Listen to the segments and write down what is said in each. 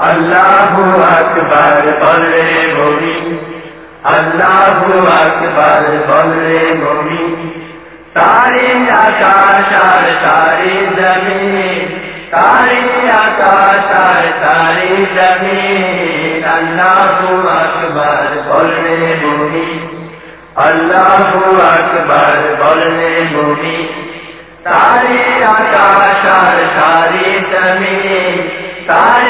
আল্লাহু আকবার বলে মমি আল্লাহু আকবার বলে মমি তারে আকাশ আর তারে জমিন তারে আকাশ আর তারে জমিন। আল্লাহু আকবার বলে মমি আল্লাহু আকবার বলে মমি তারে আকাশ আর তারে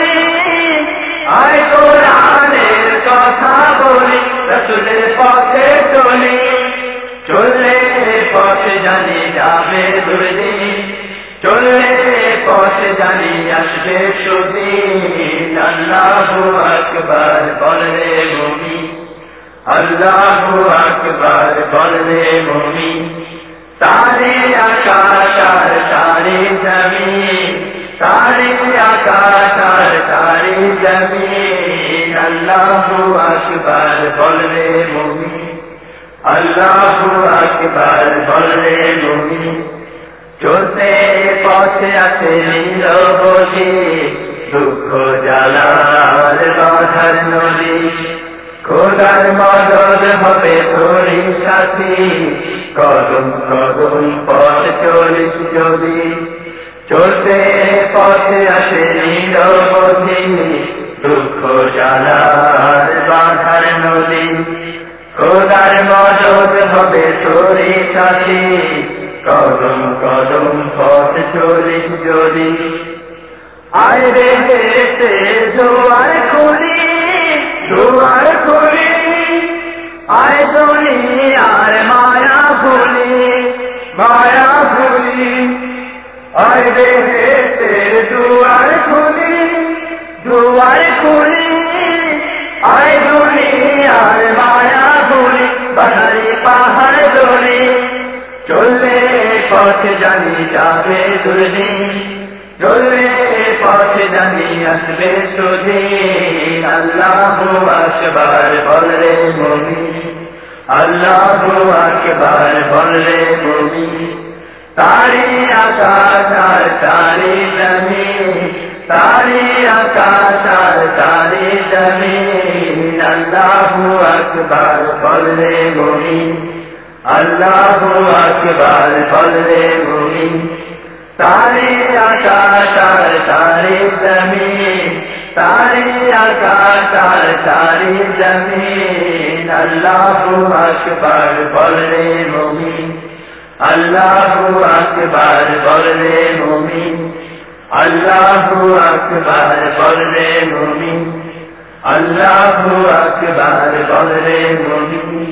যাবে দুর্দিন। চললে পথে জানি আসবে সুদিন। আল্লাহু আকবার বলরে মমি আল্লাহু আকবার বলরে মমি তারে আকাশ আর তারে জমিন। তারে আকাশ আর তারে জমিন। আল্লাহু আকবার বলরে মমি আল্লাহু আকবার চলতে পথে আছে নীরবধি দুঃখ জ্বালার বাধার নদী। খোদার মদদ হবে তোরি সাথী, কদম কদম পথ চলিস যদি। চলতে পথে আসে নীরবধি দুঃখ জ্বালার বাধার নদী। খোদার মদদ হবে তোরি সাথী কদম পথ চলিস যদি। আয় রে হেতে জোয়ার খুলি জোয়ার খুলি আয় জনি আর মায়া ভুলি মায়া ভুলি আয় রে হেতে জোয়ার খুলি জোয়ার খুলি আয় জনি আর মায়া ভুলি বাহারি পাহাড় দোলি চললে পথে জানি যাবে দুর্দিন চললে পথে জানি আসবে সুদিন আল্লাহু আকবার বলরে মমি আল্লাহু আকবার বলরে মমি তারি আকাশ আর তারি জমিন তারি আকাশ আর তারি জমিন। আল্লাহু আকবার বলরে মমি আল্লাহু আকবার বলরে মুমি তারে আকাশ আর তারে জমিন। তারে আকাশ আর তারে জমিন। আল্লাহু আকবার বলরে মুমি আল্লাহু আকবার বলরে মুমি আল্লাহু আকবার বলরে মুমি আল্লাহু আকবার বলরে মুমি